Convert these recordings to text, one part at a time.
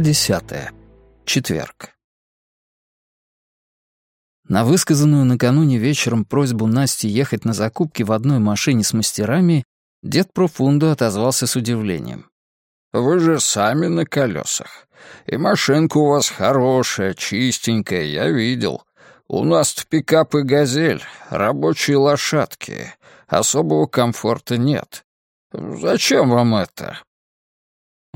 10. Четверг. На высказанную накануне вечером просьбу Насти ехать на закупки в одной машине с мастерами дед Профундо отозвался с удивлением. «Вы же сами на колесах. И машинка у вас хорошая, чистенькая, я видел. У нас-то пикап и газель, рабочие лошадки. Особого комфорта нет. Зачем вам это?»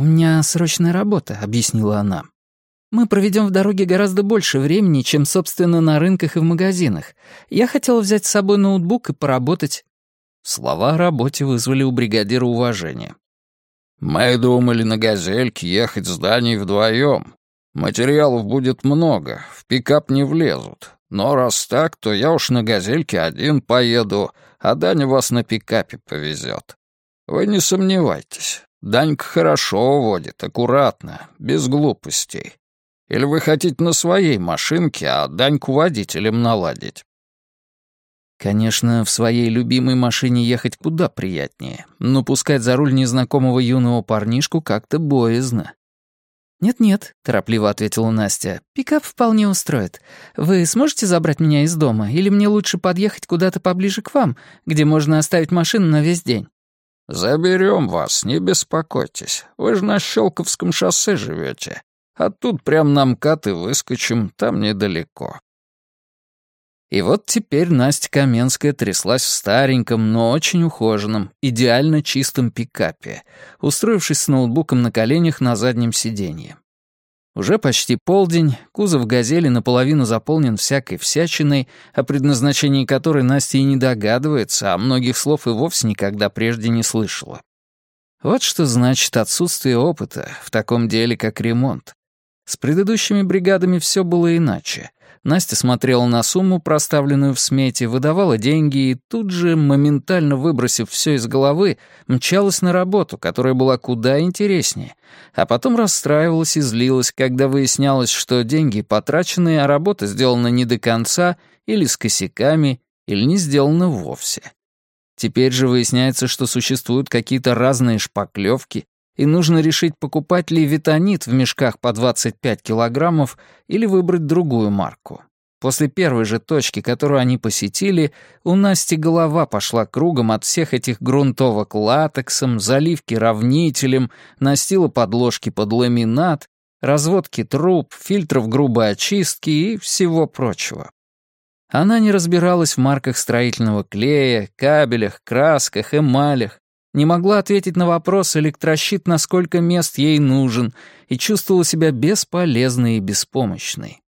«У меня срочная работа», — объяснила она. «Мы проведем в дороге гораздо больше времени, чем, собственно, на рынках и в магазинах. Я хотела взять с собой ноутбук и поработать». Слова о работе вызвали у бригадира уважение. «Мы думали на «Газельке» ехать с Даней вдвоем. Материалов будет много, в пикап не влезут. Но раз так, то я уж на «Газельке» один поеду, а Даня вас на пикапе повезет. Вы не сомневайтесь, Данька хорошо водит, аккуратно, без глупостей. Или вы хотите на своей машинке, а Даньку водителем наладить? Конечно, в своей любимой машине ехать куда приятнее, но пускать за руль незнакомого юного парнишку как-то боязно. «Нет-нет», — торопливо ответила Настя, — «пикап вполне устроит. Вы сможете забрать меня из дома, или мне лучше подъехать куда-то поближе к вам, где можно оставить машину на весь день?» «Заберем вас, не беспокойтесь. Вы же на Щелковском шоссе живете. А тут прям на МКАД и выскочим, там недалеко». И вот теперь Настя Каменская тряслась в стареньком, но очень ухоженном, идеально чистом пикапе, устроившись с ноутбуком на коленях на заднем сиденье. Уже почти полдень, кузов «Газели» наполовину заполнен всякой всячиной, о предназначении которой Настя и не догадывается, а многих слов и вовсе никогда прежде не слышала. Вот что значит отсутствие опыта в таком деле, как ремонт. С предыдущими бригадами все было иначе. Настя смотрела на сумму, проставленную в смете, выдавала деньги и тут же, моментально выбросив все из головы, мчалась на работу, которая была куда интереснее, а потом расстраивалась и злилась, когда выяснялось, что деньги потрачены, а работа сделана не до конца или с косяками, или не сделана вовсе. Теперь же выясняется, что существуют какие-то разные шпаклевки, и нужно решить, покупать ли витонит в мешках по 25 килограммов или выбрать другую марку. После первой же точки, которую они посетили, у Насти голова пошла кругом от всех этих грунтовок латексом, заливки равнителем, настила подложки под ламинат, разводки труб, фильтров грубой очистки и всего прочего. Она не разбиралась в марках строительного клея, кабелях, красках, эмалях, не могла ответить на вопрос электрощит, на сколько мест ей нужен, и чувствовала себя бесполезной и беспомощной.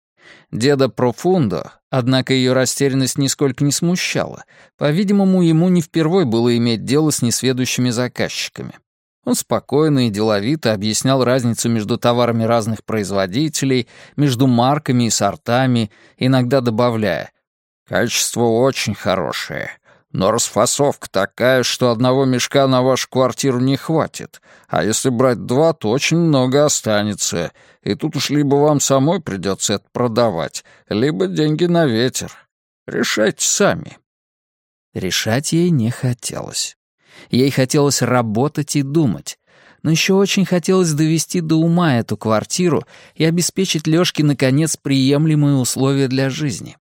Деда Профундо, однако ее растерянность нисколько не смущала. По-видимому, ему не впервой было иметь дело с несведущими заказчиками. Он спокойно и деловито объяснял разницу между товарами разных производителей, между марками и сортами, иногда добавляя «Качество очень хорошее, но расфасовка такая, что одного мешка на вашу квартиру не хватит. А если брать два, то очень много останется. И тут уж либо вам самой придется это продавать, либо деньги на ветер. Решайте сами». Решать ей не хотелось. Ей хотелось работать и думать. Но еще очень хотелось довести до ума эту квартиру и обеспечить Лёшке, наконец, приемлемые условия для жизни.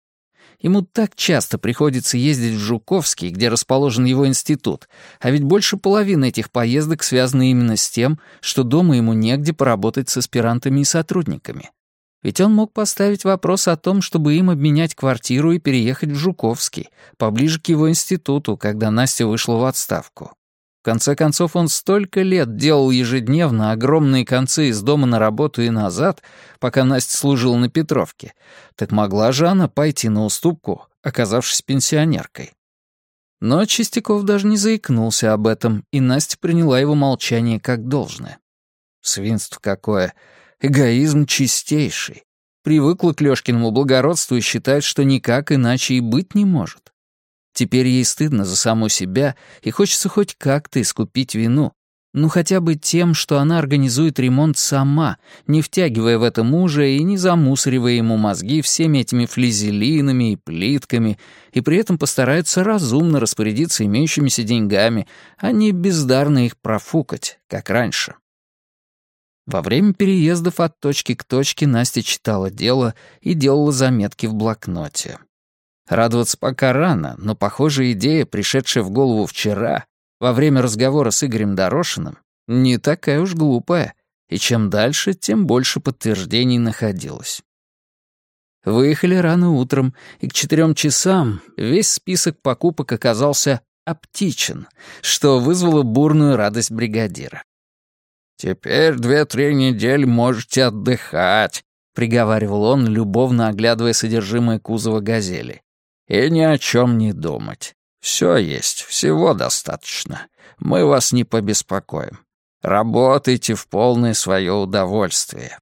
Ему так часто приходится ездить в Жуковский, где расположен его институт, а ведь больше половины этих поездок связаны именно с тем, что дома ему негде поработать с аспирантами и сотрудниками. Ведь он мог поставить вопрос о том, чтобы им обменять квартиру и переехать в Жуковский, поближе к его институту, когда Настя вышла в отставку. В конце концов, он столько лет делал ежедневно огромные концы из дома на работу и назад, пока Настя служила на Петровке. Так могла же она пойти на уступку, оказавшись пенсионеркой. Но Чистяков даже не заикнулся об этом, и Настя приняла его молчание как должное. Свинство какое! Эгоизм чистейший. Привыкла к Лёшкиному благородству и считает, что никак иначе и быть не может. Теперь ей стыдно за саму себя, и хочется хоть как-то искупить вину. Ну, хотя бы тем, что она организует ремонт сама, не втягивая в это мужа и не замусоривая ему мозги всеми этими флизелинами и плитками, и при этом постарается разумно распорядиться имеющимися деньгами, а не бездарно их профукать, как раньше. Во время переездов от точки к точке Настя читала дело и делала заметки в блокноте. Радоваться пока рано, но, похоже, идея, пришедшая в голову вчера, во время разговора с Игорем Дорошиным, не такая уж глупая, и чем дальше, тем больше подтверждений находилось. Выехали рано утром, и к четырем часам весь список покупок оказался оптичен, что вызвало бурную радость бригадира. «Теперь две-три недели можете отдыхать», — приговаривал он, любовно оглядывая содержимое кузова «Газели». «И ни о чем не думать. Все есть, всего достаточно. Мы вас не побеспокоим. Работайте в полное свое удовольствие».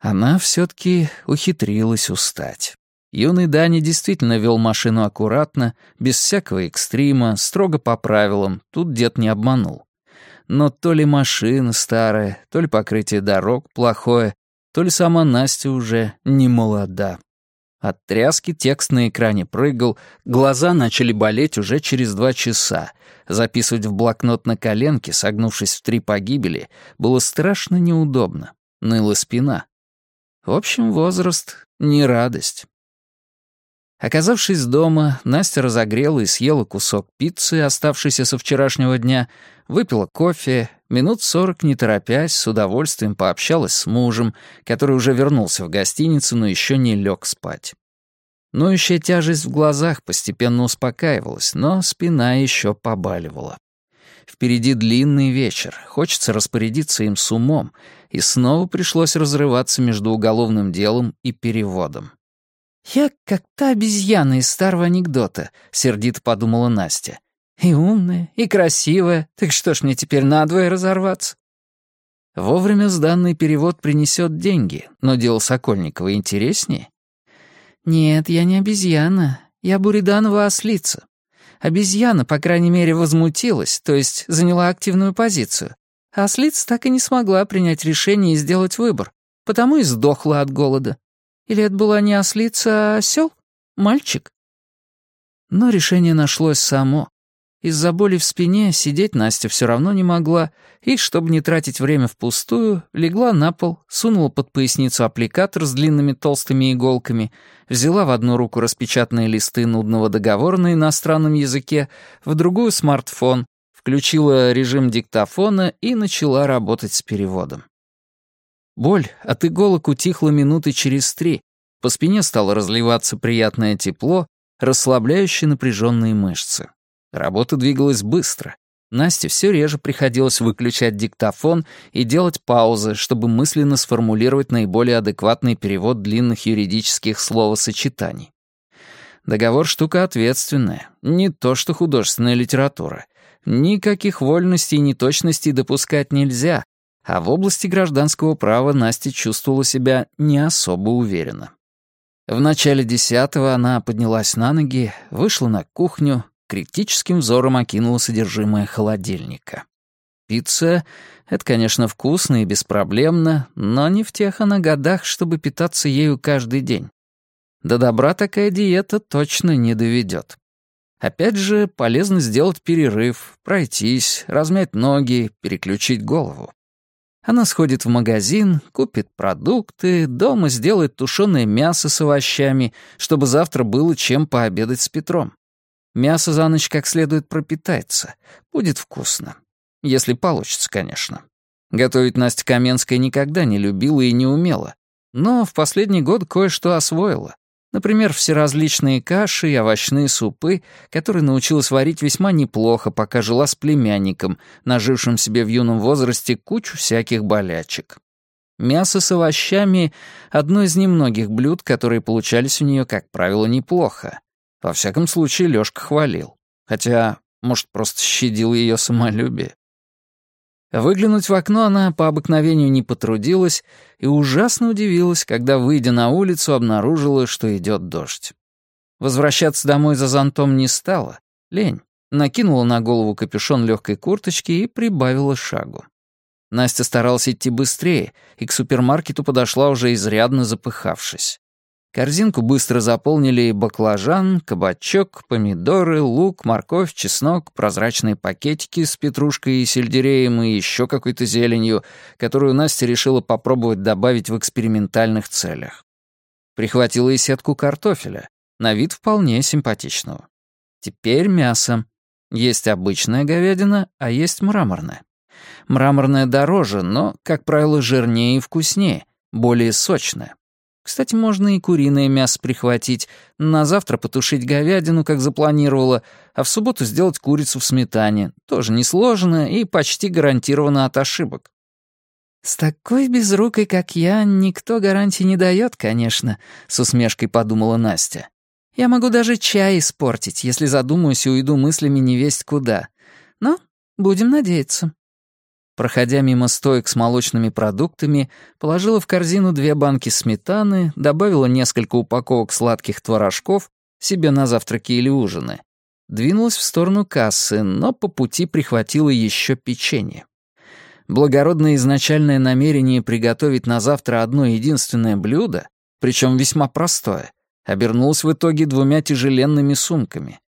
Она все-таки ухитрилась устать. Юный Дани действительно вел машину аккуратно, без всякого экстрима, строго по правилам, тут дед не обманул. Но то ли машина старая, то ли покрытие дорог плохое, то ли сама Настя уже не молода. От тряски текст на экране прыгал, глаза начали болеть уже через два часа. Записывать в блокнот на коленке, согнувшись в три погибели, было страшно неудобно. Ныла спина. В общем, возраст — не радость. Оказавшись дома, Настя разогрела и съела кусок пиццы, оставшийся со вчерашнего дня, выпила кофе, минут сорок, не торопясь, с удовольствием пообщалась с мужем, который уже вернулся в гостиницу, но еще не лег спать. Ноющая тяжесть в глазах постепенно успокаивалась, но спина еще побаливала. Впереди длинный вечер, хочется распорядиться им с умом, и снова пришлось разрываться между уголовным делом и переводом. «Я как та обезьяна из старого анекдота», — сердито подумала Настя. «И умная, и красивая, так что ж мне теперь надвое разорваться?» Вовремя сданный перевод принесет деньги, но дело Сокольникова интереснее. «Нет, я не обезьяна, я Буриданова ослица. Обезьяна, по крайней мере, возмутилась, то есть заняла активную позицию. А ослица так и не смогла принять решение и сделать выбор, потому и сдохла от голода. Или это была не ослица, а осел? Мальчик? Но решение нашлось само. Из-за боли в спине сидеть Настя все равно не могла, и, чтобы не тратить время впустую, легла на пол, сунула под поясницу аппликатор с длинными толстыми иголками, взяла в одну руку распечатанные листы нудного договора на иностранном языке, в другую — смартфон, включила режим диктофона и начала работать с переводом. Боль от иголок утихла минуты через три. По спине стало разливаться приятное тепло, расслабляющее напряженные мышцы. Работа двигалась быстро. Насте все реже приходилось выключать диктофон и делать паузы, чтобы мысленно сформулировать наиболее адекватный перевод длинных юридических словосочетаний. Договор — штука ответственная, не то что художественная литература. Никаких вольностей и неточностей допускать нельзя, а в области гражданского права Настя чувствовала себя не особо уверенно. В начале десятого она поднялась на ноги, вышла на кухню, критическим взором окинула содержимое холодильника. Пицца — это, конечно, вкусно и беспроблемно, но не в тех она годах, чтобы питаться ею каждый день. До добра такая диета точно не доведет. Опять же, полезно сделать перерыв, пройтись, размять ноги, переключить голову. Она сходит в магазин, купит продукты, дома сделает тушеное мясо с овощами, чтобы завтра было чем пообедать с Петром. Мясо за ночь как следует пропитается. Будет вкусно. Если получится, конечно. Готовить Настя Каменская никогда не любила и не умела. Но в последний год кое-что освоила. Например, всеразличные каши и овощные супы, которые научилась варить весьма неплохо, пока жила с племянником, нажившим себе в юном возрасте кучу всяких болячек. Мясо с овощами — одно из немногих блюд, которые получались у нее, как правило, неплохо. Во всяком случае, Лёшка хвалил. Хотя, может, просто щадил ее самолюбие. Выглянуть в окно она по обыкновению не потрудилась и ужасно удивилась, когда, выйдя на улицу, обнаружила, что идет дождь. Возвращаться домой за зонтом не стала, лень. Накинула на голову капюшон легкой курточки и прибавила шагу. Настя старалась идти быстрее, и к супермаркету подошла уже изрядно запыхавшись. Корзинку быстро заполнили баклажан, кабачок, помидоры, лук, морковь, чеснок, прозрачные пакетики с петрушкой и сельдереем и еще какой-то зеленью, которую Настя решила попробовать добавить в экспериментальных целях. Прихватила и сетку картофеля, на вид вполне симпатичного. Теперь мясо. Есть обычная говядина, а есть мраморная. Мраморная дороже, но, как правило, жирнее и вкуснее, более сочная. Кстати, можно и куриное мясо прихватить, на завтра потушить говядину, как запланировала, а в субботу сделать курицу в сметане. Тоже несложно и почти гарантированно от ошибок. «С такой безрукой, как я, никто гарантии не дает, конечно», — с усмешкой подумала Настя. «Я могу даже чай испортить, если задумаюсь и уйду мыслями невесть куда. Но будем надеяться». Проходя мимо стоек с молочными продуктами, положила в корзину две банки сметаны, добавила несколько упаковок сладких творожков себе на завтраки или ужины. Двинулась в сторону кассы, но по пути прихватила еще печенье. Благородное изначальное намерение приготовить на завтра одно единственное блюдо, причем весьма простое, обернулось в итоге двумя тяжеленными сумками.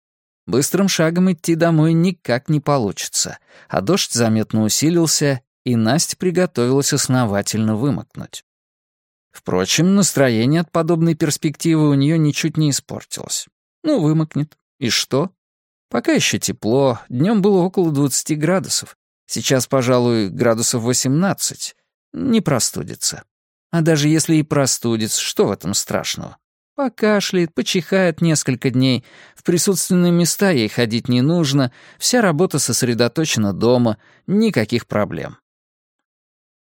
Быстрым шагом идти домой никак не получится, а дождь заметно усилился, и Настя приготовилась основательно вымокнуть. Впрочем, настроение от подобной перспективы у нее ничуть не испортилось. Ну, вымокнет. И что? Пока еще тепло, днем было около 20 градусов. Сейчас, пожалуй, градусов 18. Не простудится. А даже если и простудится, что в этом страшного? Покашляет, почихает несколько дней. В присутственные места ей ходить не нужно. Вся работа сосредоточена дома. Никаких проблем.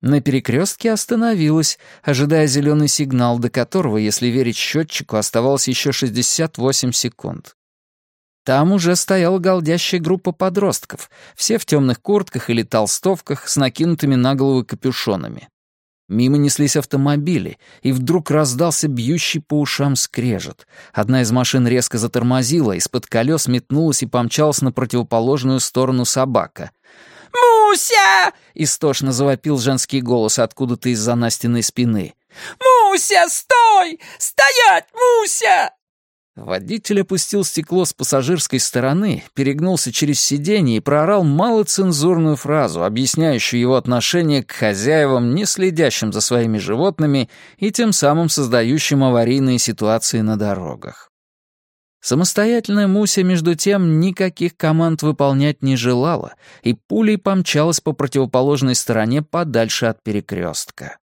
На перекрестке остановилась, ожидая зеленый сигнал, до которого, если верить счетчику, оставалось еще 68 секунд. Там уже стояла голдящая группа подростков, все в темных куртках или толстовках с накинутыми на головы капюшонами. Мимо неслись автомобили, и вдруг раздался бьющий по ушам скрежет. Одна из машин резко затормозила, из-под колес метнулась и помчалась на противоположную сторону собака. «Муся!» — истошно завопил женский голос откуда-то из-за Настиной спины. «Муся, стой! Стоять, Муся!» Водитель опустил стекло с пассажирской стороны, перегнулся через сиденье и проорал малоцензурную фразу, объясняющую его отношение к хозяевам, не следящим за своими животными и тем самым создающим аварийные ситуации на дорогах. Самостоятельная Муся, между тем, никаких команд выполнять не желала и пулей помчалась по противоположной стороне подальше от перекрестка.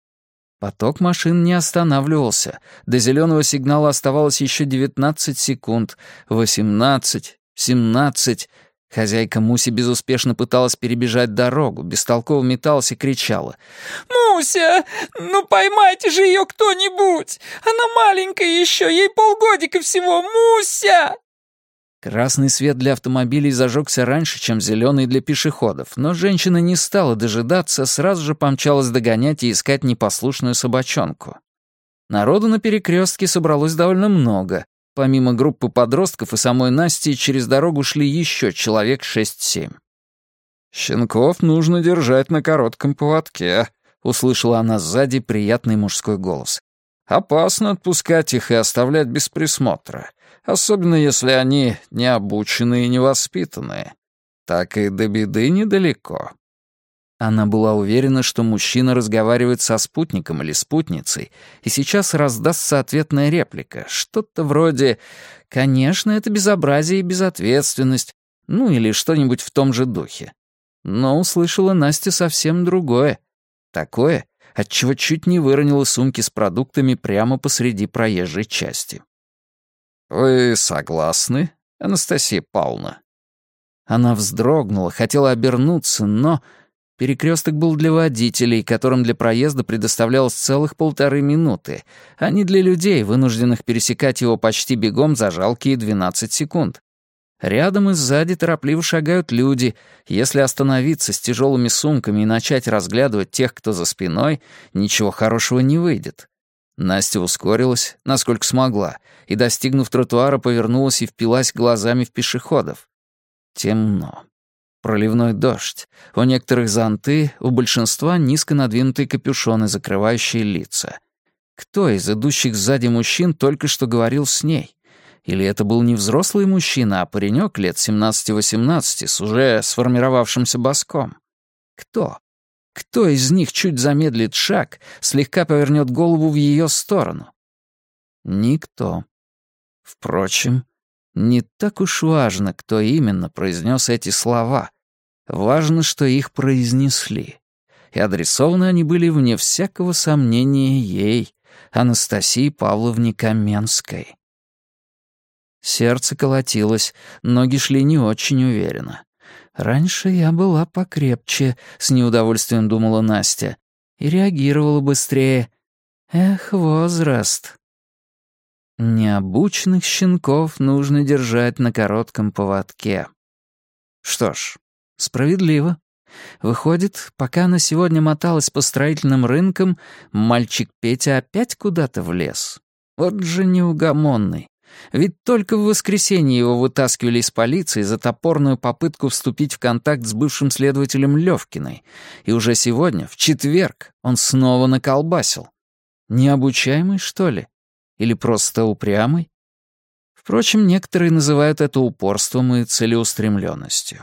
Поток машин не останавливался. До зеленого сигнала оставалось еще 19 секунд. 18, 17. Хозяйка Муси безуспешно пыталась перебежать дорогу, бестолково металась и кричала. «Муся, ну поймайте же ее кто-нибудь! Она маленькая еще, ей полгодика всего! Муся!» Красный свет для автомобилей зажегся раньше, чем зеленый для пешеходов, но женщина не стала дожидаться, сразу же помчалась догонять и искать непослушную собачонку. Народу на перекрестке собралось довольно много. Помимо группы подростков и самой Насти, через дорогу шли еще человек 6-7. «Щенков нужно держать на коротком поводке», — услышала она сзади приятный мужской голос. «Опасно отпускать их и оставлять без присмотра особенно если они необученные и невоспитанные. Так и до беды недалеко. Она была уверена, что мужчина разговаривает со спутником или спутницей, и сейчас раздастся ответная реплика, что-то вроде «Конечно, это безобразие и безответственность», ну или что-нибудь в том же духе. Но услышала Настя совсем другое. Такое, отчего чуть не выронила сумки с продуктами прямо посреди проезжей части. «Вы согласны, Анастасия Павловна?» Она вздрогнула, хотела обернуться, но... Перекресток был для водителей, которым для проезда предоставлялось целых полторы минуты, а не для людей, вынужденных пересекать его почти бегом за жалкие 12 секунд. Рядом и сзади торопливо шагают люди. Если остановиться с тяжелыми сумками и начать разглядывать тех, кто за спиной, ничего хорошего не выйдет. Настя ускорилась, насколько смогла, и, достигнув тротуара, повернулась и впилась глазами в пешеходов. Темно. Проливной дождь. У некоторых зонты, у большинства низко надвинутые капюшоны, закрывающие лица. Кто из идущих сзади мужчин только что говорил с ней? Или это был не взрослый мужчина, а паренек лет 17-18 с уже сформировавшимся боском? Кто? Кто из них чуть замедлит шаг, слегка повернет голову в ее сторону? Никто. Впрочем, не так уж важно, кто именно произнес эти слова. Важно, что их произнесли. И адресованы они были, вне всякого сомнения, ей, Анастасии Павловне Каменской. Сердце колотилось, ноги шли не очень уверенно. «Раньше я была покрепче», — с неудовольствием думала Настя, «и реагировала быстрее. Эх, возраст». Необученных щенков нужно держать на коротком поводке. Что ж, справедливо. Выходит, пока она сегодня моталась по строительным рынкам, мальчик Петя опять куда-то влез. Вот же неугомонный. Ведь только в воскресенье его вытаскивали из полиции за топорную попытку вступить в контакт с бывшим следователем Левкиной, и уже сегодня, в четверг, он снова наколбасил. Необучаемый, что ли? Или просто упрямый? Впрочем, некоторые называют это упорством и целеустремленностью.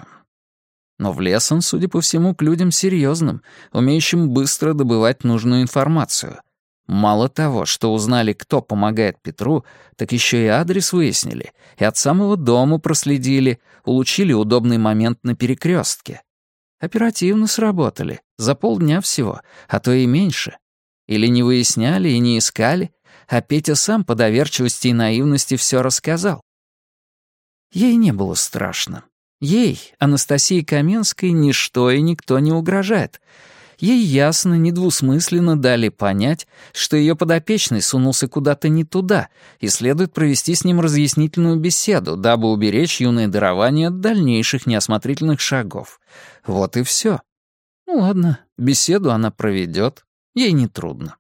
Но влез он, судя по всему, к людям серьезным, умеющим быстро добывать нужную информацию. Мало того, что узнали, кто помогает Петру, так еще и адрес выяснили, и от самого дома проследили, улучили удобный момент на перекрестке. Оперативно сработали, за полдня всего, а то и меньше. Или не выясняли и не искали, а Петя сам по доверчивости и наивности все рассказал. Ей не было страшно. Ей, Анастасии Каменской, ничто и никто не угрожает. Ей ясно, недвусмысленно дали понять, что ее подопечный сунулся куда-то не туда, и следует провести с ним разъяснительную беседу, дабы уберечь юное дарование от дальнейших неосмотрительных шагов. Вот и все. Ну ладно, беседу она проведет, ей не трудно.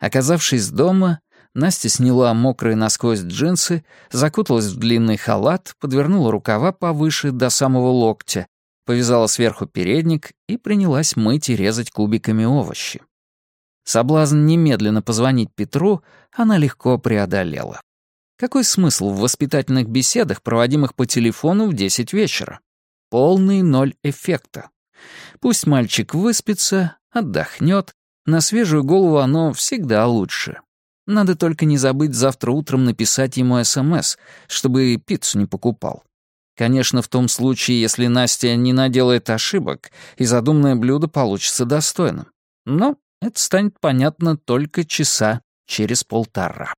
Оказавшись дома, Настя сняла мокрые насквозь джинсы, закуталась в длинный халат, подвернула рукава повыше до самого локтя, повязала сверху передник и принялась мыть и резать кубиками овощи. Соблазн немедленно позвонить Петру она легко преодолела. Какой смысл в воспитательных беседах, проводимых по телефону в 10 вечера? Полный ноль эффекта. Пусть мальчик выспится, отдохнет, на свежую голову оно всегда лучше. Надо только не забыть завтра утром написать ему СМС, чтобы пиццу не покупал. Конечно, в том случае, если Настя не наделает ошибок, и задуманное блюдо получится достойным. Но это станет понятно только часа через полтора.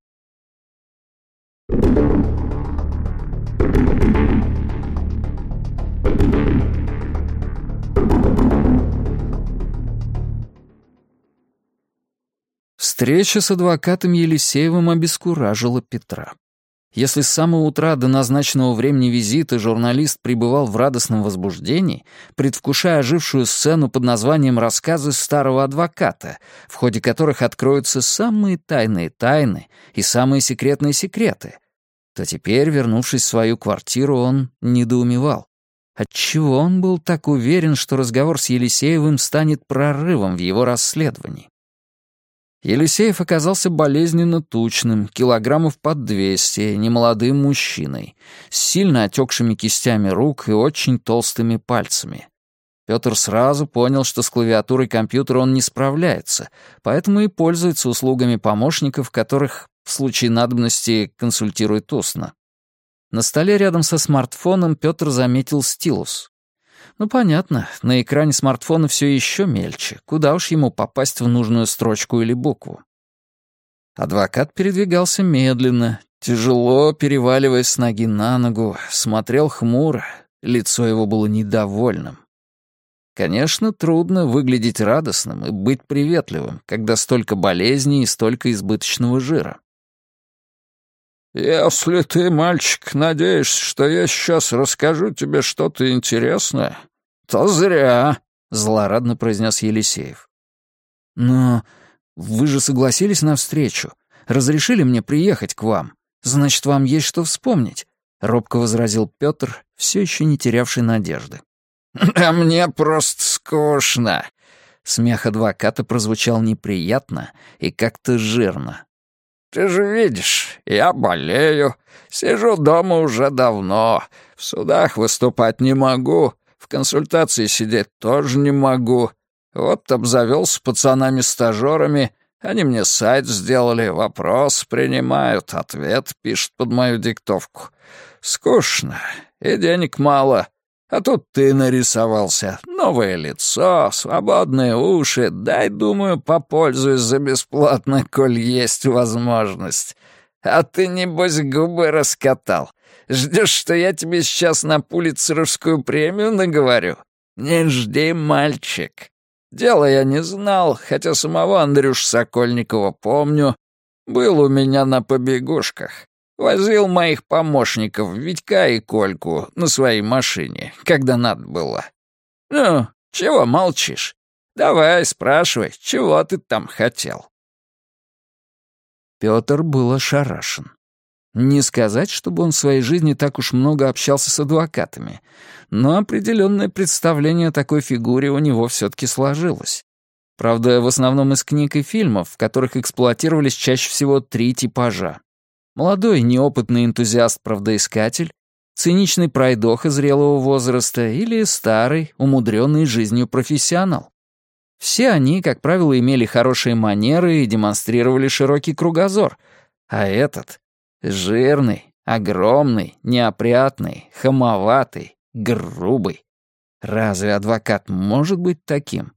Встреча с адвокатом Елисеевым обескуражила Петра. Если с самого утра до назначенного времени визита журналист пребывал в радостном возбуждении, предвкушая ожившую сцену под названием «Рассказы старого адвоката», в ходе которых откроются самые тайные тайны и самые секретные секреты, то теперь, вернувшись в свою квартиру, он недоумевал. Отчего он был так уверен, что разговор с Елисеевым станет прорывом в его расследовании? Елисеев оказался болезненно тучным, килограммов под двести, немолодым мужчиной, с сильно отекшими кистями рук и очень толстыми пальцами. Петр сразу понял, что с клавиатурой компьютера он не справляется, поэтому и пользуется услугами помощников, которых в случае надобности консультирует устно. На столе рядом со смартфоном Петр заметил стилус. Ну, понятно, на экране смартфона все еще мельче. Куда уж ему попасть в нужную строчку или букву? Адвокат передвигался медленно, тяжело переваливаясь с ноги на ногу, смотрел хмуро, лицо его было недовольным. Конечно, трудно выглядеть радостным и быть приветливым, когда столько болезней и столько избыточного жира. «Если ты, мальчик, надеешься, что я сейчас расскажу тебе что-то интересное, то зря», — злорадно произнес Елисеев. «Но вы же согласились на встречу, разрешили мне приехать к вам. Значит, вам есть что вспомнить», — робко возразил Петр, все еще не терявший надежды. «А мне просто скучно. Смех адвоката прозвучал неприятно и как-то жирно. «Ты же видишь, я болею, сижу дома уже давно, в судах выступать не могу, в консультации сидеть тоже не могу. Вот обзавелся пацанами-стажерами, они мне сайт сделали, вопрос принимают, ответ пишут под мою диктовку. Скучно, и денег мало. А тут ты нарисовался. Новое лицо, свободные уши. Дай, думаю, попользуюсь за бесплатно, коль есть возможность. А ты, небось, губы раскатал. Ждешь, что я тебе сейчас на пулицеровскую премию наговорю? Не жди, мальчик. Дело я не знал, хотя самого Андрюш Сокольникова помню. Был у меня на побегушках. Возил моих помощников, Витька и Кольку, на своей машине, когда надо было. Ну, чего молчишь? Давай, спрашивай, чего ты там хотел?» Пётр был ошарашен. Не сказать, чтобы он в своей жизни так уж много общался с адвокатами, но определенное представление о такой фигуре у него все-таки сложилось. Правда, в основном из книг и фильмов, в которых эксплуатировались чаще всего три типажа. Молодой неопытный энтузиаст-правдоискатель, циничный пройдоха зрелого возраста или старый, умудренный жизнью профессионал. Все они, как правило, имели хорошие манеры и демонстрировали широкий кругозор, а этот — жирный, огромный, неопрятный, хамоватый, грубый. Разве адвокат может быть таким?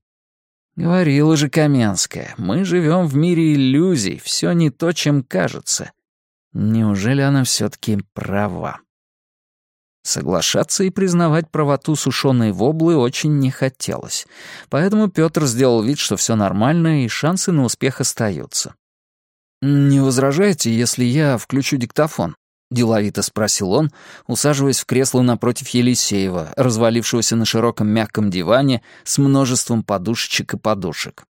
Говорила же Каменская, мы живем в мире иллюзий, все не то, чем кажется. Неужели она все-таки права? Соглашаться и признавать правоту сушеной воблы очень не хотелось, поэтому Петр сделал вид, что все нормально и шансы на успех остаются. «Не возражаете, если я включу диктофон?» — деловито спросил он, усаживаясь в кресло напротив Елисеева, развалившегося на широком мягком диване с множеством подушечек и подушек.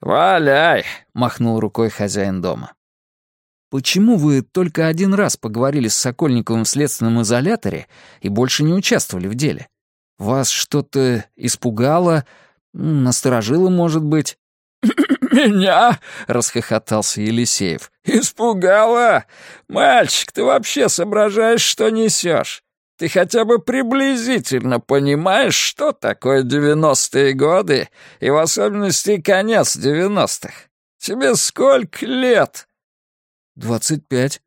«Валяй!» — махнул рукой хозяин дома. Почему вы только один раз поговорили с Сокольниковым в следственном изоляторе и больше не участвовали в деле? Вас что-то испугало, насторожило, может быть?» «Меня?» — расхохотался Елисеев. «Испугало? Мальчик, ты вообще соображаешь, что несешь? Ты хотя бы приблизительно понимаешь, что такое девяностые годы и в особенности конец девяностых? Тебе сколько лет?» «Двадцать пять».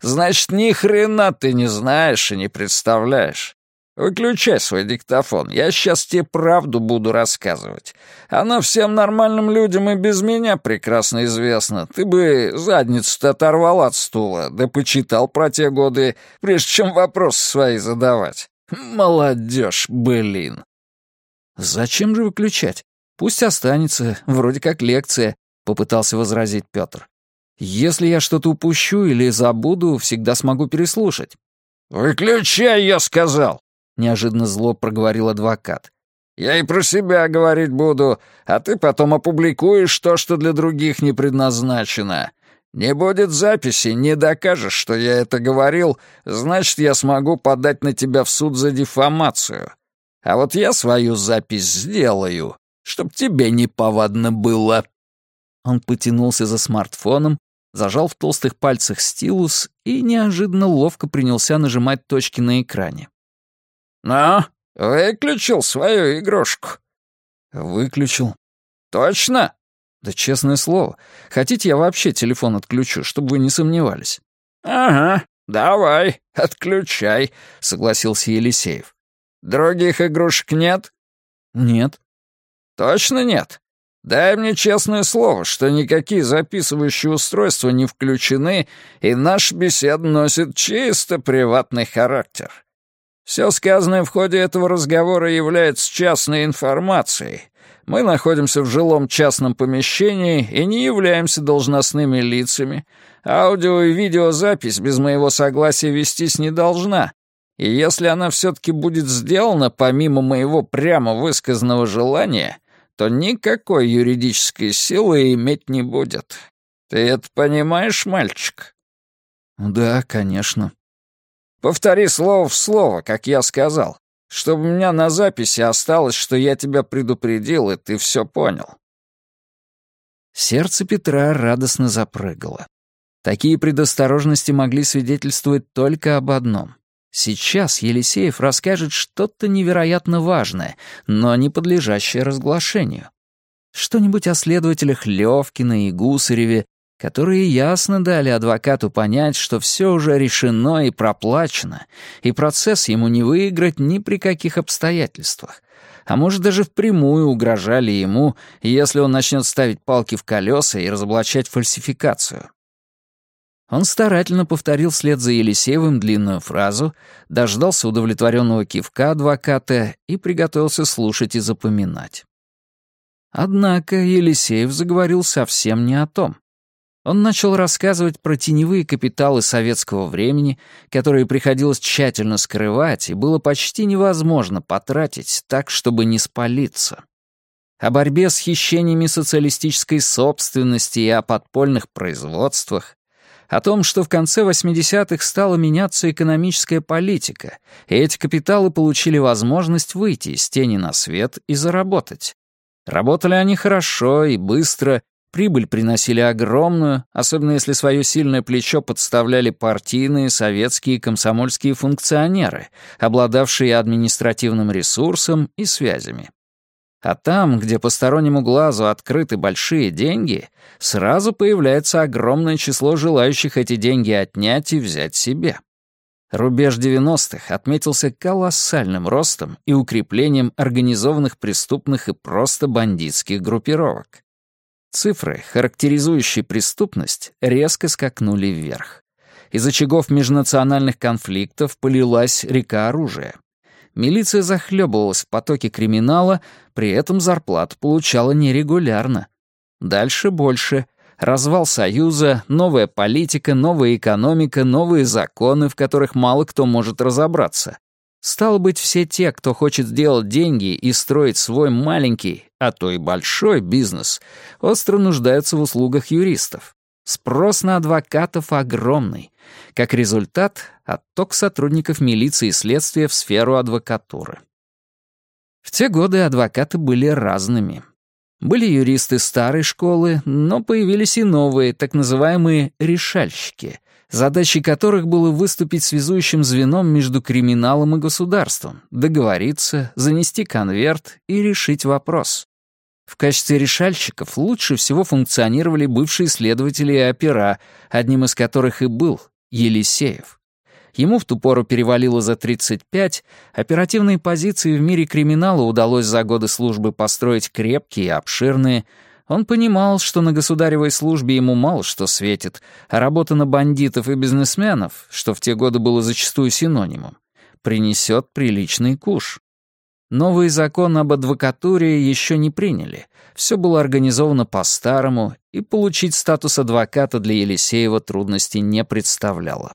«Значит, ни хрена ты не знаешь и не представляешь. Выключай свой диктофон, я сейчас тебе правду буду рассказывать. Она всем нормальным людям и без меня прекрасно известна. Ты бы задницу-то оторвал от стула, да почитал про те годы, прежде чем вопросы свои задавать. Молодежь, блин». «Зачем же выключать? Пусть останется, вроде как лекция», — попытался возразить Петр. Если я что-то упущу или забуду, всегда смогу переслушать». «Выключай, я сказал!» — неожиданно зло проговорил адвокат. «Я и про себя говорить буду, а ты потом опубликуешь то, что для других не предназначено. Не будет записи, не докажешь, что я это говорил, значит, я смогу подать на тебя в суд за дефамацию. А вот я свою запись сделаю, чтоб тебе неповадно было». Он потянулся за смартфоном, зажал в толстых пальцах стилус и неожиданно ловко принялся нажимать точки на экране. «Ну, выключил свою игрушку?» «Выключил». «Точно?» «Да честное слово. Хотите, я вообще телефон отключу, чтобы вы не сомневались?» «Ага, давай, отключай», — согласился Елисеев. «Других игрушек нет?» «Нет». «Точно нет? Дай мне честное слово, что никакие записывающие устройства не включены, и наш бесед носит чисто приватный характер. Все сказанное в ходе этого разговора является частной информацией. Мы находимся в жилом частном помещении и не являемся должностными лицами. Аудио и видеозапись без моего согласия вестись не должна. И если она все-таки будет сделана помимо моего прямо высказанного желания — то никакой юридической силы иметь не будет. Ты это понимаешь, мальчик?» «Да, конечно». «Повтори слово в слово, как я сказал. Чтобы у меня на записи осталось, что я тебя предупредил, и ты все понял». Сердце Петра радостно запрыгало. Такие предосторожности могли свидетельствовать только об одном. Сейчас Елисеев расскажет что-то невероятно важное, но не подлежащее разглашению. Что-нибудь о следователях Левкина и Гусареве, которые ясно дали адвокату понять, что все уже решено и проплачено, и процесс ему не выиграть ни при каких обстоятельствах. А может, даже впрямую угрожали ему, если он начнет ставить палки в колеса и разоблачать фальсификацию. Он старательно повторил вслед за Елисеевым длинную фразу, дождался удовлетворенного кивка адвоката и приготовился слушать и запоминать. Однако Елисеев заговорил совсем не о том. Он начал рассказывать про теневые капиталы советского времени, которые приходилось тщательно скрывать, и было почти невозможно потратить так, чтобы не спалиться. О борьбе с хищениями социалистической собственности и о подпольных производствах, о том, что в конце 80-х стала меняться экономическая политика, и эти капиталы получили возможность выйти из тени на свет и заработать. Работали они хорошо и быстро, прибыль приносили огромную, особенно если свое сильное плечо подставляли партийные, советские и комсомольские функционеры, обладавшие административным ресурсом и связями. А там, где постороннему глазу открыты большие деньги, сразу появляется огромное число желающих эти деньги отнять и взять себе. Рубеж 90-х отметился колоссальным ростом и укреплением организованных преступных и просто бандитских группировок. Цифры, характеризующие преступность, резко скакнули вверх. Из очагов межнациональных конфликтов полилась река оружия. Милиция захлебывалась в потоке криминала, при этом зарплату получала нерегулярно. Дальше больше. Развал Союза, новая политика, новая экономика, новые законы, в которых мало кто может разобраться. Стало быть, все те, кто хочет сделать деньги и строить свой маленький, а то и большой бизнес, остро нуждаются в услугах юристов. Спрос на адвокатов огромный. Как результат — отток сотрудников милиции и следствия в сферу адвокатуры. В те годы адвокаты были разными. Были юристы старой школы, но появились и новые, так называемые «решальщики», задачей которых было выступить связующим звеном между криминалом и государством, договориться, занести конверт и решить вопрос. В качестве решальщиков лучше всего функционировали бывшие следователи и опера, одним из которых и был Елисеев. Ему в ту пору перевалило за 35, оперативные позиции в мире криминала удалось за годы службы построить крепкие и обширные. Он понимал, что на государевой службе ему мало что светит, а работа на бандитов и бизнесменов, что в те годы было зачастую синонимом, принесет приличный куш. Новый закон об адвокатуре еще не приняли. Все было организовано по-старому, и получить статус адвоката для Елисеева трудностей не представляло.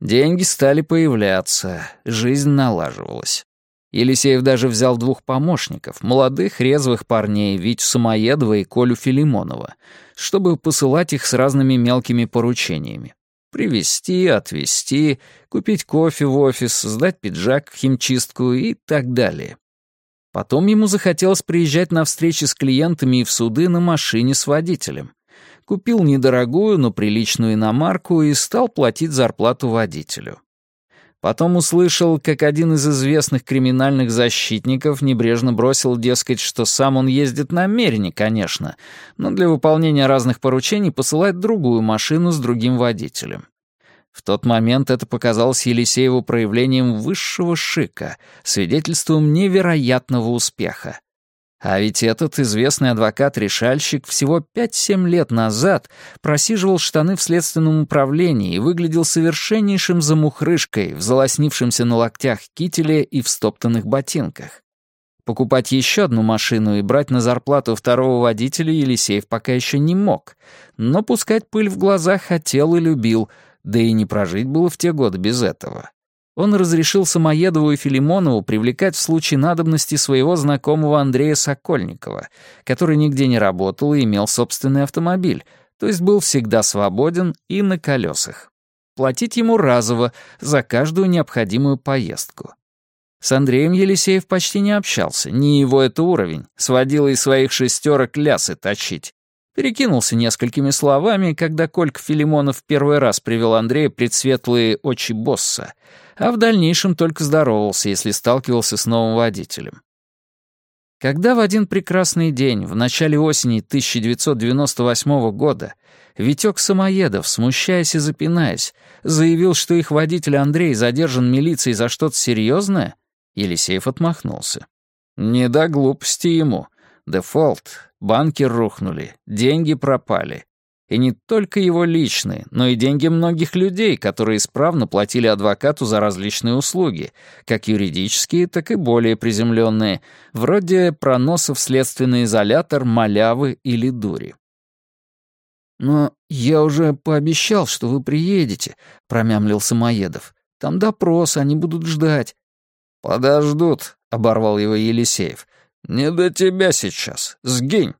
Деньги стали появляться, жизнь налаживалась. Елисеев даже взял двух помощников, молодых резвых парней, Витю Самоедова и Колю Филимонова, чтобы посылать их с разными мелкими поручениями. Привезти, отвезти, купить кофе в офис, сдать пиджак химчистку и так далее. Потом ему захотелось приезжать на встречи с клиентами и в суды на машине с водителем. Купил недорогую, но приличную иномарку и стал платить зарплату водителю. Потом услышал, как один из известных криминальных защитников небрежно бросил, дескать, что сам он ездит намеренно, конечно, но для выполнения разных поручений посылает другую машину с другим водителем. В тот момент это показалось Елисееву проявлением высшего шика, свидетельством невероятного успеха. А ведь этот известный адвокат-решальщик всего 5-7 лет назад просиживал штаны в следственном управлении и выглядел совершеннейшим замухрышкой в залоснившемся на локтях кителе и в стоптанных ботинках. Покупать еще одну машину и брать на зарплату второго водителя Елисеев пока еще не мог, но пускать пыль в глаза хотел и любил, да и не прожить было в те годы без этого он разрешил Самоедову и Филимонову привлекать в случае надобности своего знакомого Андрея Сокольникова, который нигде не работал и имел собственный автомобиль, то есть был всегда свободен и на колесах. Платить ему разово за каждую необходимую поездку. С Андреем Елисеев почти не общался, не его это уровень, сводил из своих шестерок лясы точить. Перекинулся несколькими словами, когда Колька Филимонов первый раз привел Андрея пред светлые очи босса, а в дальнейшем только здоровался, если сталкивался с новым водителем. Когда в один прекрасный день, в начале осени 1998 года, Витек Самоедов, смущаясь и запинаясь, заявил, что их водитель Андрей задержан милицией за что-то серьезное, Елисеев отмахнулся. «Не до глупости ему. Дефолт, банки рухнули, деньги пропали. И не только его личные, но и деньги многих людей, которые исправно платили адвокату за различные услуги, как юридические, так и более приземленные, вроде проносов в следственный изолятор, малявы или дури. «Но я уже пообещал, что вы приедете», — промямлил Самоедов. «Там допрос, они будут ждать». «Подождут», — оборвал его Елисеев. «Не до тебя сейчас. Сгинь».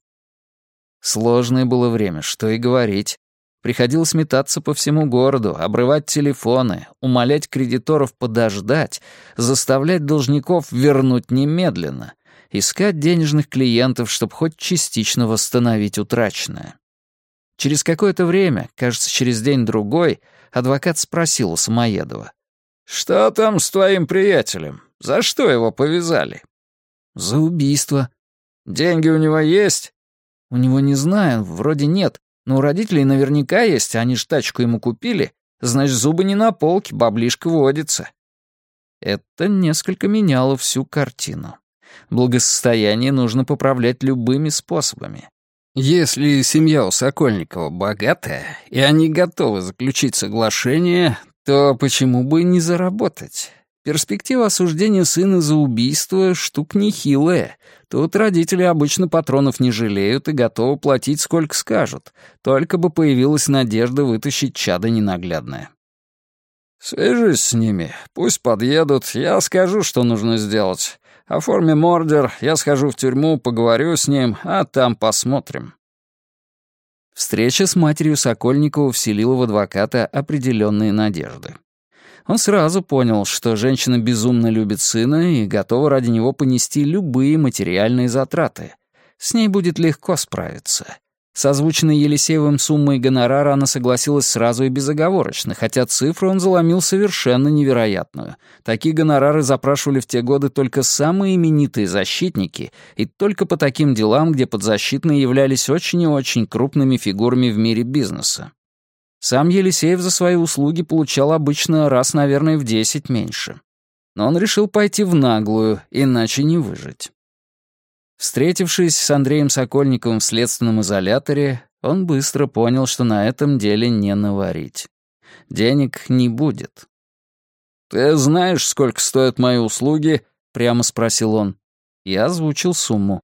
Сложное было время, что и говорить. Приходилось метаться по всему городу, обрывать телефоны, умолять кредиторов подождать, заставлять должников вернуть немедленно, искать денежных клиентов, чтобы хоть частично восстановить утраченное. Через какое-то время, кажется, через день-другой, адвокат спросил у Самоедова. «Что там с твоим приятелем? За что его повязали?» «За убийство». «Деньги у него есть?» У него не знаю, вроде нет, но у родителей наверняка есть, они ж тачку ему купили. Значит, зубы не на полке, баблишка водится. Это несколько меняло всю картину. Благосостояние нужно поправлять любыми способами. Если семья у Сокольникова богатая, и они готовы заключить соглашение, то почему бы не заработать? Перспектива осуждения сына за убийство — штук нехилая. Тут родители обычно патронов не жалеют и готовы платить сколько скажут, только бы появилась надежда вытащить чадо ненаглядное. «Свяжись с ними, пусть подъедут, я скажу, что нужно сделать. Оформим ордер, я схожу в тюрьму, поговорю с ним, а там посмотрим». Встреча с матерью Сокольникова вселила в адвоката определенные надежды. Он сразу понял, что женщина безумно любит сына и готова ради него понести любые материальные затраты. С ней будет легко справиться. С озвученной Елисеевым суммой гонорара она согласилась сразу и безоговорочно, хотя цифру он заломил совершенно невероятную. Такие гонорары запрашивали в те годы только самые именитые защитники и только по таким делам, где подзащитные являлись очень и очень крупными фигурами в мире бизнеса. Сам Елисеев за свои услуги получал обычно раз, наверное, в десять меньше. Но он решил пойти в наглую, иначе не выжить. Встретившись с Андреем Сокольниковым в следственном изоляторе, он быстро понял, что на этом деле не наварить. Денег не будет. «Ты знаешь, сколько стоят мои услуги?» — прямо спросил он. Я озвучил сумму.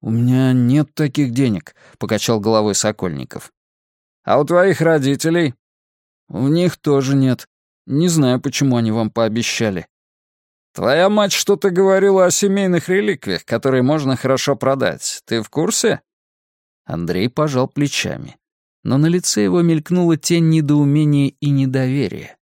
«У меня нет таких денег», — покачал головой Сокольников. А у твоих родителей?» «У них тоже нет. Не знаю, почему они вам пообещали». «Твоя мать что-то говорила о семейных реликвиях, которые можно хорошо продать. Ты в курсе?» Андрей пожал плечами. Но на лице его мелькнула тень недоумения и недоверия.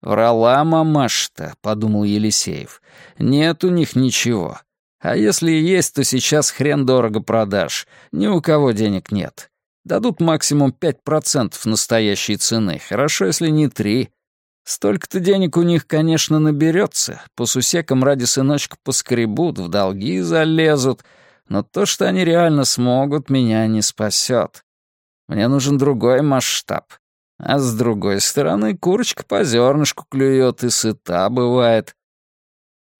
«Врала мамаш-то», — подумал Елисеев. «Нет у них ничего. А если и есть, то сейчас хрен дорого продашь. Ни у кого денег нет. Дадут максимум 5% настоящей цены, хорошо, если не 3. Столько-то денег у них, конечно, наберется. По сусекам ради сыночка поскребут, в долги залезут. Но то, что они реально смогут, меня не спасет. Мне нужен другой масштаб. А с другой стороны, курочка по зернышку клюет и сыта бывает.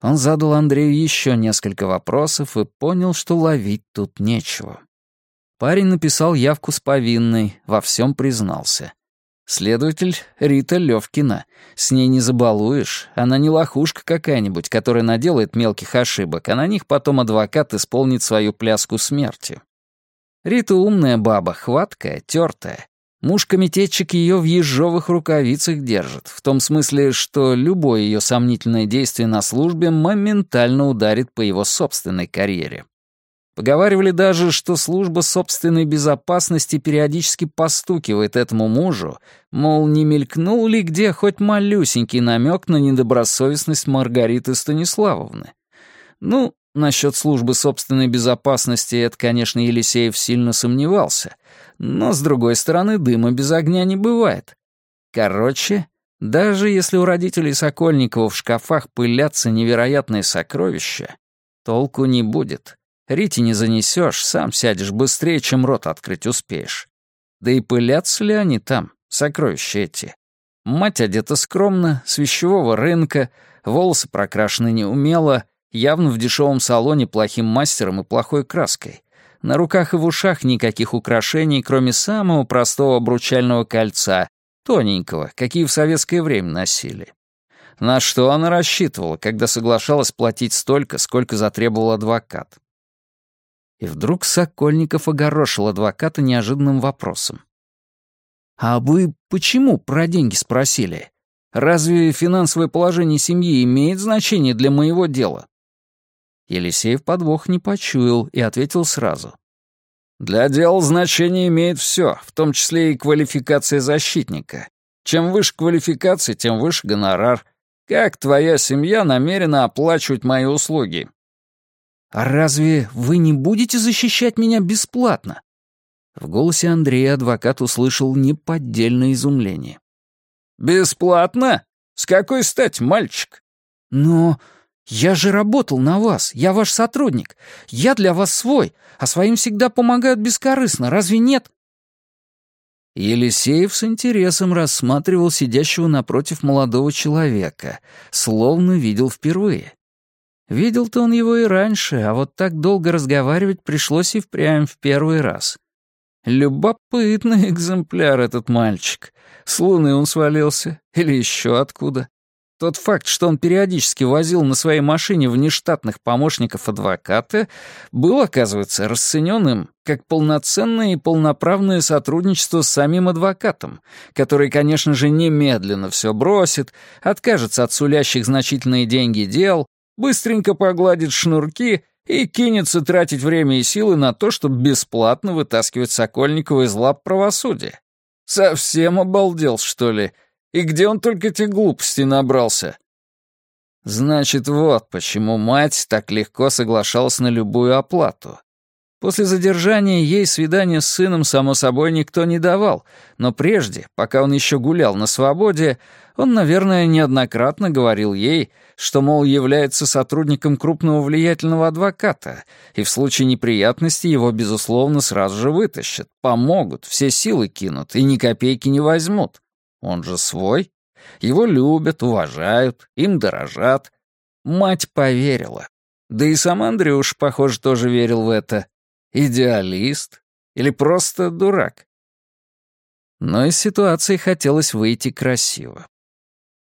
Он задал Андрею еще несколько вопросов и понял, что ловить тут нечего. Парень написал явку с повинной, во всем признался. Следователь Рита Левкина. С ней не забалуешь. Она не лохушка какая-нибудь, которая наделает мелких ошибок, а на них потом адвокат исполнит свою пляску смерти. Рита умная баба, хваткая, тертая. Муж-комитетчик ее в ежовых рукавицах держит, в том смысле, что любое ее сомнительное действие на службе моментально ударит по его собственной карьере. Поговаривали даже, что служба собственной безопасности периодически постукивает этому мужу, мол, не мелькнул ли где хоть малюсенький намек на недобросовестность Маргариты Станиславовны. Ну, насчет службы собственной безопасности это, конечно, Елисеев сильно сомневался, но, с другой стороны, дыма без огня не бывает. Короче, даже если у родителей Сокольникова в шкафах пылятся невероятные сокровища, толку не будет. Рити не занесешь, сам сядешь быстрее, чем рот открыть успеешь. Да и пылятся ли они там, сокровища эти? Мать одета скромно, с вещевого рынка, волосы прокрашены неумело, явно в дешевом салоне плохим мастером и плохой краской. На руках и в ушах никаких украшений, кроме самого простого обручального кольца, тоненького, какие в советское время носили. На что она рассчитывала, когда соглашалась платить столько, сколько затребовал адвокат? И вдруг Сокольников огорошил адвоката неожиданным вопросом. «А вы почему про деньги спросили? Разве финансовое положение семьи имеет значение для моего дела?» Елисеев подвох не почуял и ответил сразу. «Для дела значение имеет все, в том числе и квалификация защитника. Чем выше квалификация, тем выше гонорар. Как твоя семья намерена оплачивать мои услуги? «А разве вы не будете защищать меня бесплатно?» В голосе Андрея адвокат услышал неподдельное изумление. «Бесплатно? С какой стати, мальчик?» «Но я же работал на вас, я ваш сотрудник. Я для вас свой, а своим всегда помогают бескорыстно, разве нет?» Елисеев с интересом рассматривал сидящего напротив молодого человека, словно видел впервые. Видел-то он его и раньше, а вот так долго разговаривать пришлось и впрямь в первый раз. Любопытный экземпляр этот мальчик. С луны он свалился. Или еще откуда. Тот факт, что он периодически возил на своей машине внештатных помощников адвоката, был, оказывается, расцененным как полноценное и полноправное сотрудничество с самим адвокатом, который, конечно же, немедленно все бросит, откажется от сулящих значительные деньги дел, быстренько погладит шнурки и кинется тратить время и силы на то, чтобы бесплатно вытаскивать Сокольникова из лап правосудия. Совсем обалдел, что ли? И где он только эти глупости набрался? Значит, вот почему мать так легко соглашалась на любую оплату. После задержания ей свидание с сыном, само собой, никто не давал, но прежде, пока он еще гулял на свободе, он, наверное, неоднократно говорил ей, что, мол, является сотрудником крупного влиятельного адвоката, и в случае неприятности его, безусловно, сразу же вытащат, помогут, все силы кинут и ни копейки не возьмут. Он же свой. Его любят, уважают, им дорожат. Мать поверила. Да и сам Андрюш, похоже, тоже верил в это. Идеалист? Или просто дурак? Но из ситуации хотелось выйти красиво.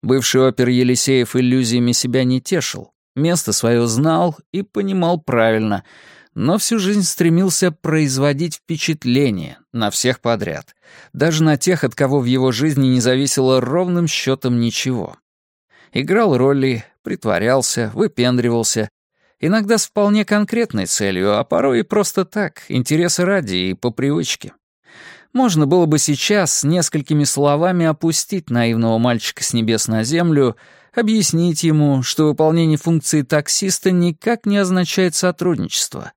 Бывший опер Елисеев иллюзиями себя не тешил, место свое знал и понимал правильно, но всю жизнь стремился производить впечатление на всех подряд, даже на тех, от кого в его жизни не зависело ровным счетом ничего. Играл роли, притворялся, выпендривался, Иногда с вполне конкретной целью, а порой и просто так, интересы ради и по привычке. Можно было бы сейчас несколькими словами опустить наивного мальчика с небес на землю, объяснить ему, что выполнение функции таксиста никак не означает сотрудничество.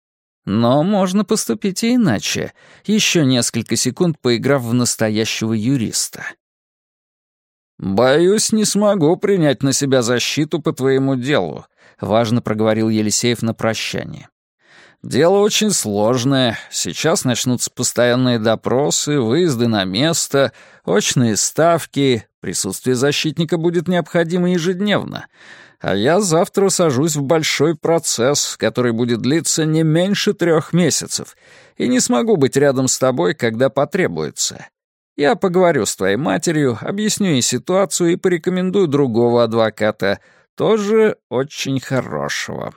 Но можно поступить и иначе, еще несколько секунд поиграв в настоящего юриста. «Боюсь, не смогу принять на себя защиту по твоему делу», — важно проговорил Елисеев на прощание. «Дело очень сложное. Сейчас начнутся постоянные допросы, выезды на место, очные ставки. Присутствие защитника будет необходимо ежедневно. А я завтра сажусь в большой процесс, который будет длиться не меньше трех месяцев, и не смогу быть рядом с тобой, когда потребуется. Я поговорю с твоей матерью, объясню ей ситуацию и порекомендую другого адвоката, тоже очень хорошего.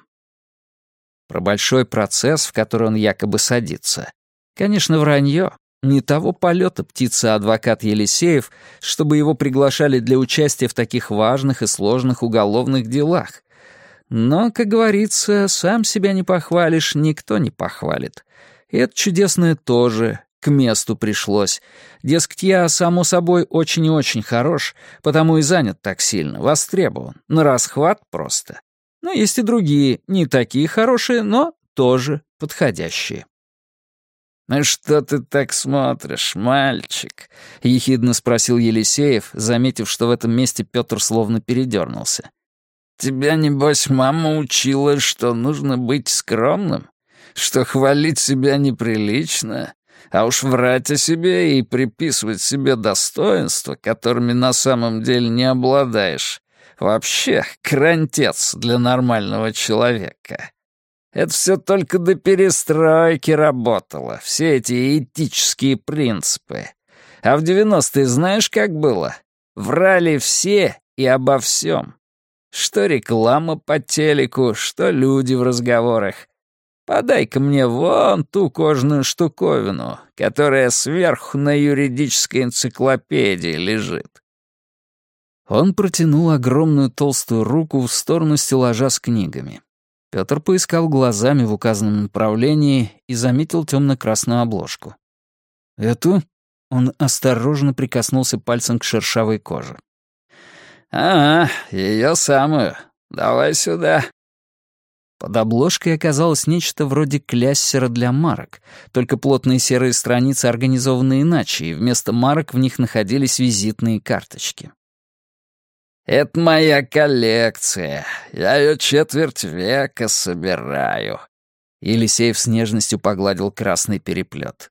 Про большой процесс, в который он якобы садится. Конечно, вранье. Не того полета птица-адвокат Елисеев, чтобы его приглашали для участия в таких важных и сложных уголовных делах. Но, как говорится, сам себя не похвалишь, никто не похвалит. И это чудесное тоже к месту пришлось. Дескать, я, само собой, очень и очень хорош, потому и занят так сильно, востребован, на расхват просто. Но есть и другие, не такие хорошие, но тоже подходящие. «Ну что ты так смотришь, мальчик?» — ехидно спросил Елисеев, заметив, что в этом месте Петр словно передернулся. «Тебя, небось, мама учила, что нужно быть скромным? Что хвалить себя неприлично? А уж врать о себе и приписывать себе достоинства, которыми на самом деле не обладаешь, вообще крантец для нормального человека. Это все только до перестройки работало, все эти этические принципы. А в девяностые знаешь, как было? Врали все и обо всем. Что реклама по телеку, что люди в разговорах. Подай-ка мне вон ту кожаную штуковину, которая сверху на юридической энциклопедии лежит. Он протянул огромную толстую руку в сторону стеллажа с книгами. Петр поискал глазами в указанном направлении и заметил темно-красную обложку. «Эту?» — он осторожно прикоснулся пальцем к шершавой коже. «А, ее самую. Давай сюда». Под обложкой оказалось нечто вроде кляссера для марок, только плотные серые страницы организованы иначе, и вместо марок в них находились визитные карточки. «Это моя коллекция. Я ее четверть века собираю». Елисеев с нежностью погладил красный переплет.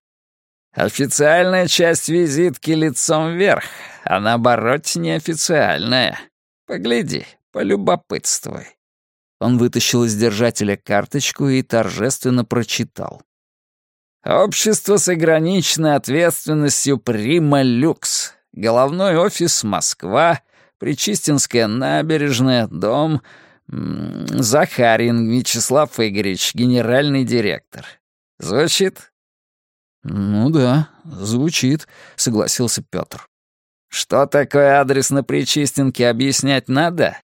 «Официальная часть визитки лицом вверх, а наоборот неофициальная. Погляди, полюбопытствуй». Он вытащил из держателя карточку и торжественно прочитал. «Общество с ограниченной ответственностью Прима Люкс. Головной офис Москва. Причистинская набережная, дом... Захарин Вячеслав Игоревич, генеральный директор. Звучит?» «Ну да, звучит», — согласился Петр. «Что такое адрес на Причистенке, объяснять надо?»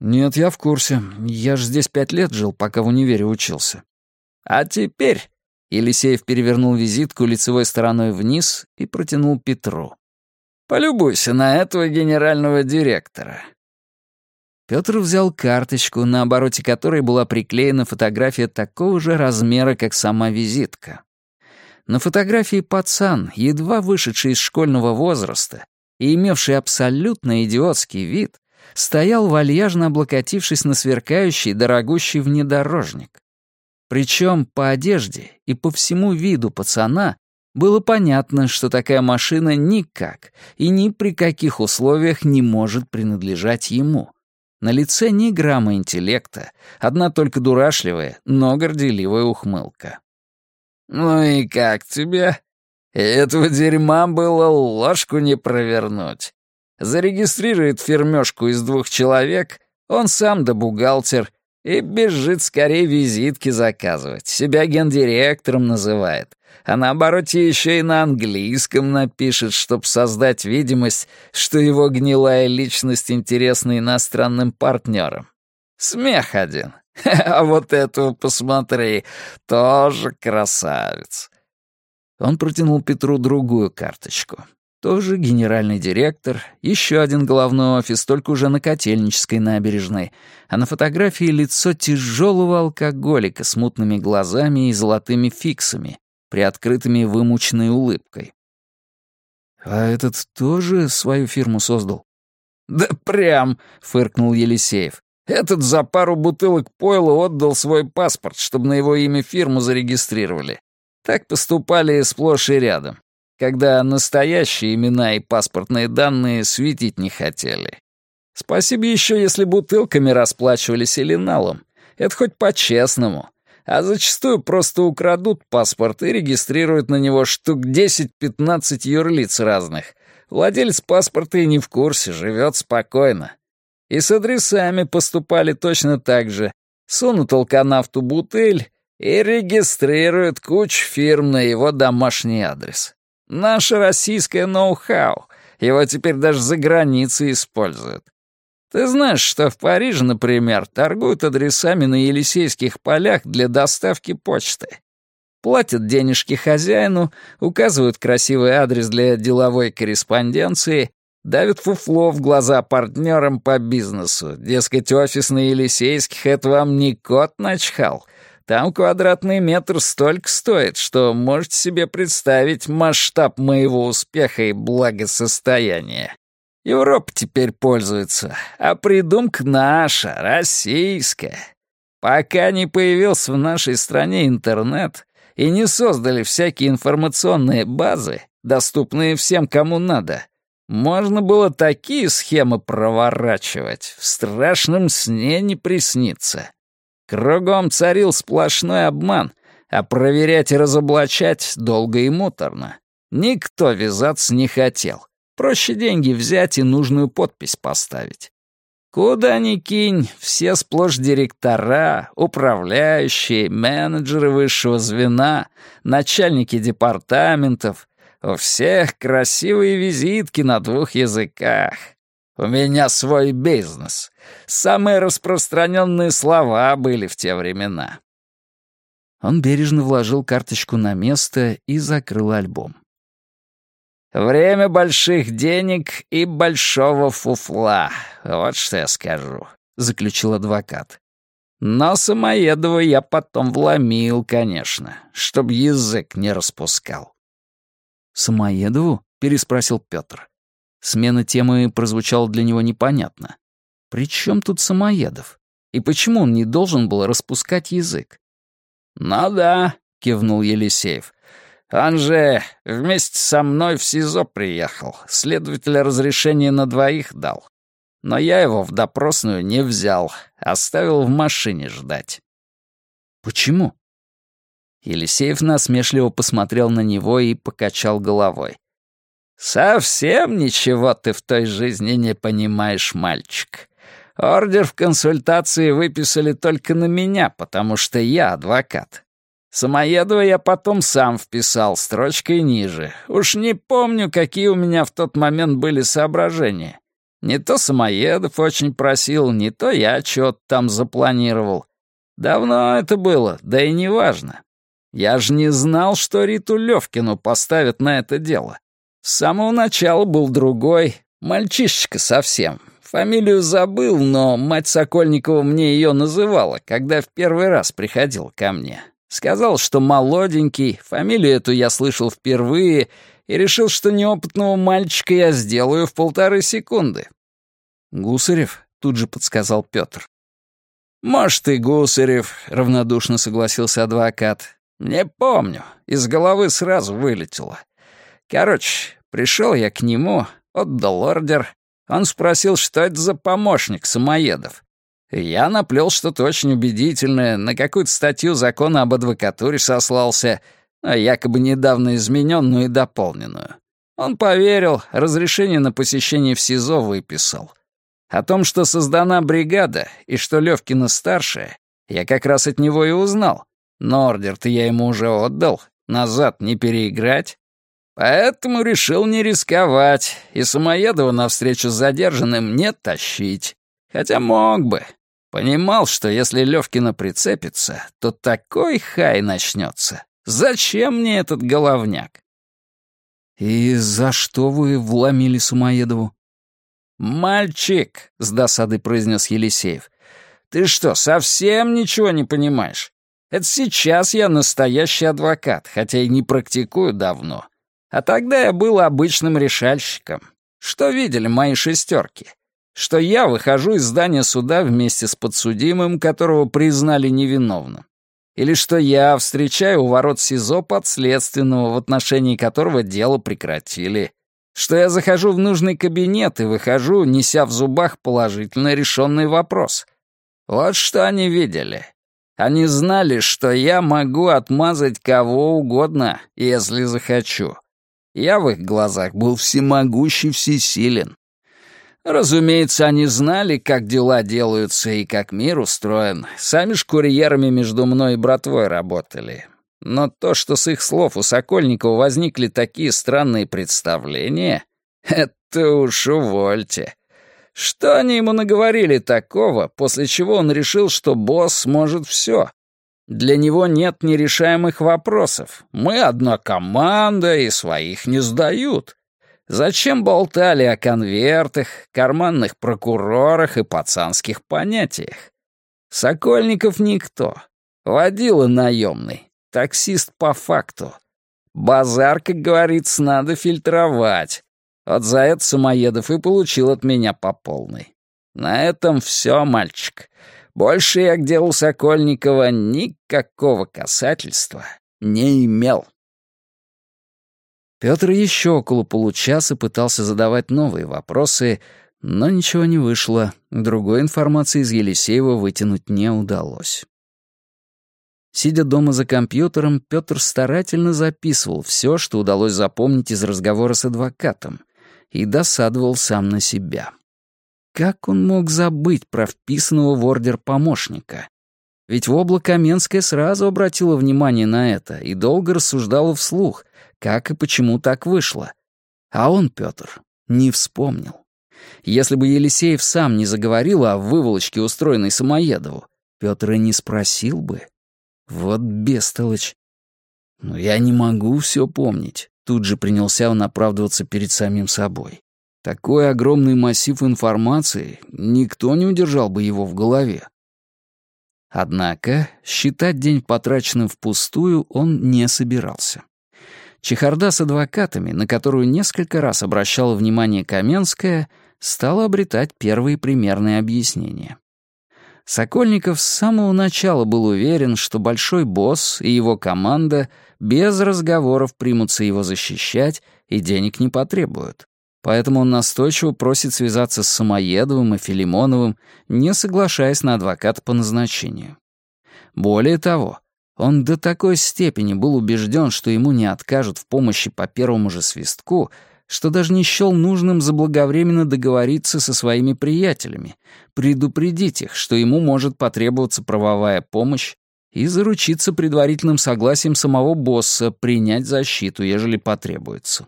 «Нет, я в курсе. Я ж здесь пять лет жил, пока в универе учился». «А теперь...» Елисеев перевернул визитку лицевой стороной вниз и протянул Петру. Полюбуйся на этого генерального директора». Петр взял карточку, на обороте которой была приклеена фотография такого же размера, как сама визитка. На фотографии пацан, едва вышедший из школьного возраста и имевший абсолютно идиотский вид, стоял вальяжно облокотившись на сверкающий дорогущий внедорожник. Причем по одежде и по всему виду пацана было понятно, что такая машина никак и ни при каких условиях не может принадлежать ему. На лице ни грамма интеллекта, одна только дурашливая, но горделивая ухмылка. «Ну и как тебе? Этого дерьма было ложку не провернуть. Зарегистрирует фирмёшку из двух человек, он сам да бухгалтер, и бежит скорее визитки заказывать, себя гендиректором называет а на еще и на английском напишет, чтобы создать видимость, что его гнилая личность интересна иностранным партнерам. Смех один. А вот этого посмотри, тоже красавец. Он протянул Петру другую карточку. Тоже генеральный директор, еще один головной офис, только уже на Котельнической набережной, а на фотографии лицо тяжелого алкоголика с мутными глазами и золотыми фиксами, приоткрытыми вымученной улыбкой. «А этот тоже свою фирму создал?» «Да прям!» — фыркнул Елисеев. «Этот за пару бутылок пойла отдал свой паспорт, чтобы на его имя фирму зарегистрировали. Так поступали сплошь и рядом, когда настоящие имена и паспортные данные светить не хотели. Спасибо еще, если бутылками расплачивались или налом. Это хоть по-честному а зачастую просто украдут паспорт и регистрируют на него штук 10-15 юрлиц разных. Владелец паспорта и не в курсе, живет спокойно. И с адресами поступали точно так же. Сунут алканавту бутыль и регистрируют кучу фирм на его домашний адрес. Наше российское ноу-хау. Его теперь даже за границей используют. Ты знаешь, что в Париже, например, торгуют адресами на Елисейских полях для доставки почты. Платят денежки хозяину, указывают красивый адрес для деловой корреспонденции, давят фуфло в глаза партнерам по бизнесу. Дескать, офис на Елисейских — это вам не кот начхал. Там квадратный метр столько стоит, что можете себе представить масштаб моего успеха и благосостояния. Европа теперь пользуется, а придумка наша, российская. Пока не появился в нашей стране интернет и не создали всякие информационные базы, доступные всем, кому надо, можно было такие схемы проворачивать, в страшном сне не приснится. Кругом царил сплошной обман, а проверять и разоблачать долго и муторно. Никто вязаться не хотел. Проще деньги взять и нужную подпись поставить. Куда ни кинь, все сплошь директора, управляющие, менеджеры высшего звена, начальники департаментов. У всех красивые визитки на двух языках. У меня свой бизнес. Самые распространенные слова были в те времена. Он бережно вложил карточку на место и закрыл альбом. Время больших денег и большого фуфла. Вот что я скажу», — заключил адвокат. «Но Самоедова я потом вломил, конечно, чтоб язык не распускал». «Самоедову?» — переспросил Петр. Смена темы прозвучала для него непонятно. «При чем тут Самоедов? И почему он не должен был распускать язык?» «Ну да», — кивнул Елисеев. Он же вместе со мной в СИЗО приехал, следователь разрешение на двоих дал. Но я его в допросную не взял, оставил в машине ждать. Почему? Елисеев насмешливо посмотрел на него и покачал головой. «Совсем ничего ты в той жизни не понимаешь, мальчик. Ордер в консультации выписали только на меня, потому что я адвокат. Самоедова я потом сам вписал строчкой ниже. Уж не помню, какие у меня в тот момент были соображения. Не то Самоедов очень просил, не то я что-то там запланировал. Давно это было, да и не важно. Я же не знал, что Риту Левкину поставят на это дело. С самого начала был другой, мальчишечка совсем. Фамилию забыл, но мать Сокольникова мне ее называла, когда в первый раз приходил ко мне. Сказал, что молоденький, фамилию эту я слышал впервые, и решил, что неопытного мальчика я сделаю в полторы секунды. «Гусарев?» — тут же подсказал Петр. «Может, и Гусарев», — равнодушно согласился адвокат. «Не помню, из головы сразу вылетело. Короче, пришел я к нему, отдал ордер. Он спросил, что это за помощник самоедов. Я наплел что-то очень убедительное, на какую-то статью закона об адвокатуре сослался, якобы недавно измененную и дополненную. Он поверил, разрешение на посещение в СИЗО выписал. О том, что создана бригада и что Левкина старшая, я как раз от него и узнал. Но ордер-то я ему уже отдал, назад не переиграть. Поэтому решил не рисковать и Самоедова навстречу с задержанным не тащить. Хотя мог бы, Понимал, что если Левкина прицепится, то такой хай начнется. Зачем мне этот головняк? «И за что вы вломили Сумоедову?» «Мальчик», — с досадой произнес Елисеев, — «ты что, совсем ничего не понимаешь? Это сейчас я настоящий адвокат, хотя и не практикую давно. А тогда я был обычным решальщиком. Что видели мои шестерки? что я выхожу из здания суда вместе с подсудимым, которого признали невиновным. Или что я встречаю у ворот СИЗО подследственного, в отношении которого дело прекратили. Что я захожу в нужный кабинет и выхожу, неся в зубах положительно решенный вопрос. Вот что они видели. Они знали, что я могу отмазать кого угодно, если захочу. Я в их глазах был всемогущий всесилен. Разумеется, они знали, как дела делаются и как мир устроен. Сами ж курьерами между мной и братвой работали. Но то, что с их слов у Сокольникова возникли такие странные представления, это уж увольте. Что они ему наговорили такого, после чего он решил, что босс может все? Для него нет нерешаемых вопросов. Мы одна команда, и своих не сдают. Зачем болтали о конвертах, карманных прокурорах и пацанских понятиях? Сокольников никто. Водила наемный. Таксист по факту. Базар, как говорится, надо фильтровать. Вот за это Самоедов и получил от меня по полной. На этом все, мальчик. Больше я к делу Сокольникова никакого касательства не имел. Петр еще около получаса пытался задавать новые вопросы, но ничего не вышло, другой информации из Елисеева вытянуть не удалось. Сидя дома за компьютером, Петр старательно записывал все, что удалось запомнить из разговора с адвокатом, и досадовал сам на себя. Как он мог забыть про вписанного в ордер помощника? Ведь Вобла Каменская сразу обратила внимание на это и долго рассуждала вслух, как и почему так вышло. А он, Петр, не вспомнил. Если бы Елисеев сам не заговорил о выволочке, устроенной Самоедову, Петр и не спросил бы. Вот бестолочь. Но я не могу все помнить. Тут же принялся он оправдываться перед самим собой. Такой огромный массив информации, никто не удержал бы его в голове. Однако считать день потраченным впустую он не собирался. Чехарда с адвокатами, на которую несколько раз обращала внимание Каменская, стала обретать первые примерные объяснения. Сокольников с самого начала был уверен, что большой босс и его команда без разговоров примутся его защищать и денег не потребуют. Поэтому он настойчиво просит связаться с Самоедовым и Филимоновым, не соглашаясь на адвоката по назначению. Более того, он до такой степени был убежден, что ему не откажут в помощи по первому же свистку, что даже не счел нужным заблаговременно договориться со своими приятелями, предупредить их, что ему может потребоваться правовая помощь, и заручиться предварительным согласием самого босса принять защиту, ежели потребуется.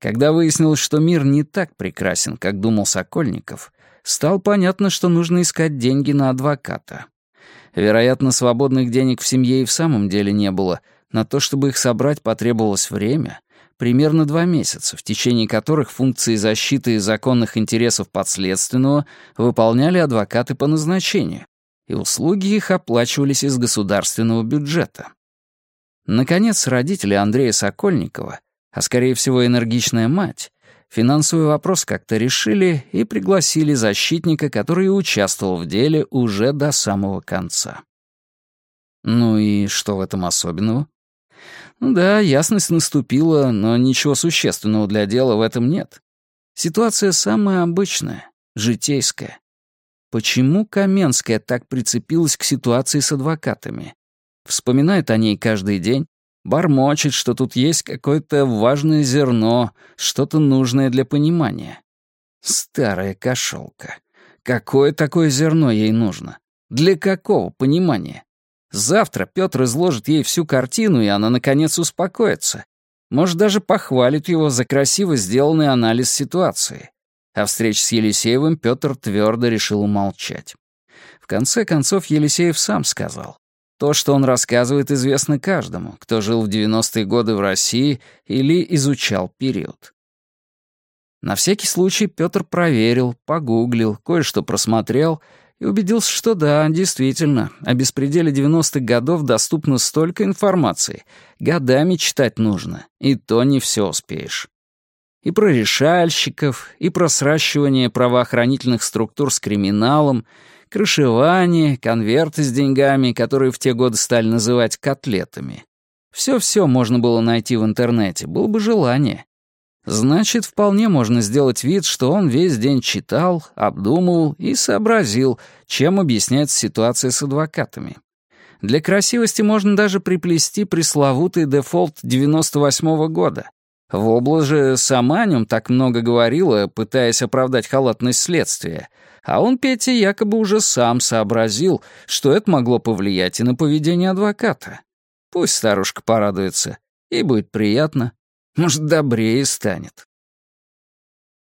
Когда выяснилось, что мир не так прекрасен, как думал Сокольников, стало понятно, что нужно искать деньги на адвоката. Вероятно, свободных денег в семье и в самом деле не было. На то, чтобы их собрать, потребовалось время, примерно два месяца, в течение которых функции защиты законных интересов подследственного выполняли адвокаты по назначению, и услуги их оплачивались из государственного бюджета. Наконец, родители Андрея Сокольникова, а скорее всего энергичная мать, финансовый вопрос как-то решили и пригласили защитника, который участвовал в деле уже до самого конца. Ну и что в этом особенного? Да, ясность наступила, но ничего существенного для дела в этом нет. Ситуация самая обычная, житейская. Почему Каменская так прицепилась к ситуации с адвокатами? Вспоминает о ней каждый день, бормочет, что тут есть какое-то важное зерно, что-то нужное для понимания. Старая кошелка. Какое такое зерно ей нужно? Для какого понимания? Завтра Петр изложит ей всю картину, и она, наконец, успокоится. Может, даже похвалит его за красиво сделанный анализ ситуации. О встрече с Елисеевым Петр твердо решил умолчать. В конце концов, Елисеев сам сказал. То, что он рассказывает, известно каждому, кто жил в 90-е годы в России или изучал период. На всякий случай Петр проверил, погуглил, кое-что просмотрел и убедился, что да, действительно, о беспределе 90-х годов доступно столько информации, годами читать нужно, и то не все успеешь. И про решальщиков, и про сращивание правоохранительных структур с криминалом, крышевание, конверты с деньгами, которые в те годы стали называть котлетами. Все-все можно было найти в интернете, было бы желание. Значит, вполне можно сделать вид, что он весь день читал, обдумывал и сообразил, чем объясняется ситуация с адвокатами. Для красивости можно даже приплести пресловутый дефолт 98-го года. Вобла же сама о нем так много говорила, пытаясь оправдать халатность следствия, а он, Петя, якобы уже сам сообразил, что это могло повлиять и на поведение адвоката. Пусть старушка порадуется, и будет приятно. Может, добрее станет.